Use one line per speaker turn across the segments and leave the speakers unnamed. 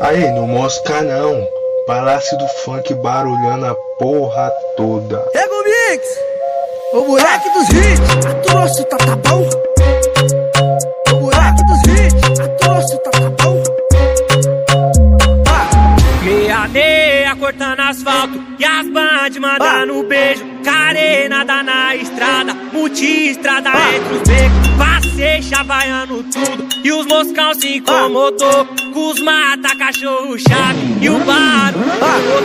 Aí, não mosca não. Palácio do funk barulhando a porra toda.
Pega o mix! O moleque dos hits, a troço, tá, tá bom? O moleque dos hits, a troço, tá, tá bom?
Meia meia cortando asfalto e as bandes mandando beijo. Carenada na estrada, multistrada entre os becos. Chavaiando tudo e os moscão se incomodou. Com os mata, cachorro chave e o barulho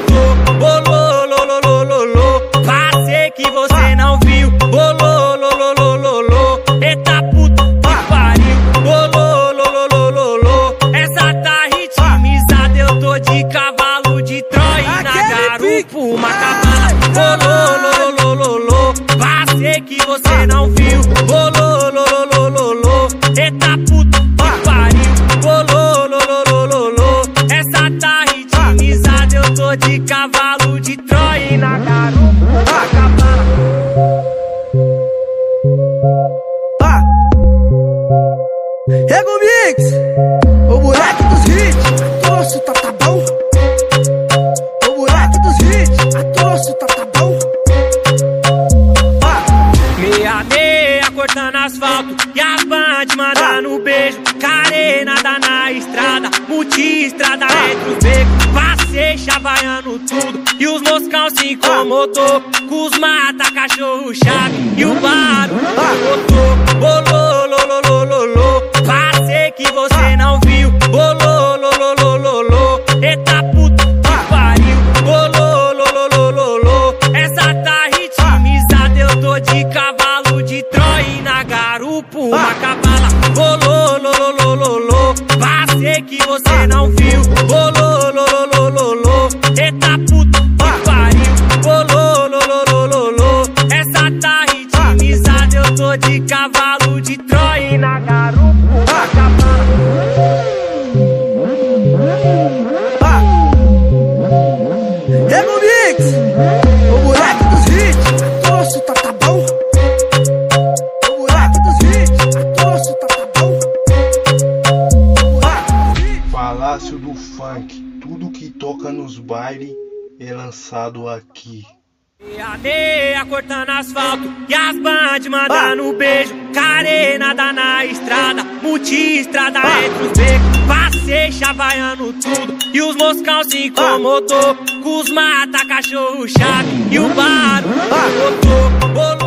botou. Bolô, lô, lô, lô, lô, Passei que você não viu. Bolô, lô, lô, lô, lô, lô. Eita puta que pariu. Bolô, lô, lô, lô, lô, lô. Essa tá ritmizada, eu tô de cavalo de Troia e na garupa uma cavala. Bolô, cortando asfalto e as bandes mandando beijo. Carenada na estrada, multistrada entre os becos. Passei chavaiando tudo e os moscão se incomodou. Com os mata, cachorro chave e o barulho na garupa uma cavala. Bolô, lô, lô, lô, lô, lô. Passei que você não viu. Bolô, lô, lô, lô, lô, lô. Eita puta que pariu. Bolô, lô, lô, lô, lô, lô. Essa tá ritmizada, eu tô de cavalo de Troia
funk. Tudo que toca nos bailes é lançado aqui.
Meia cortando asfalto e as bandes mandando beijo. Carenada na estrada, multistrada entre os becos. Passei chavaiando tudo e os moscão se incomodou. Com os mata, cachorro chave e o barulho botou. Bolô,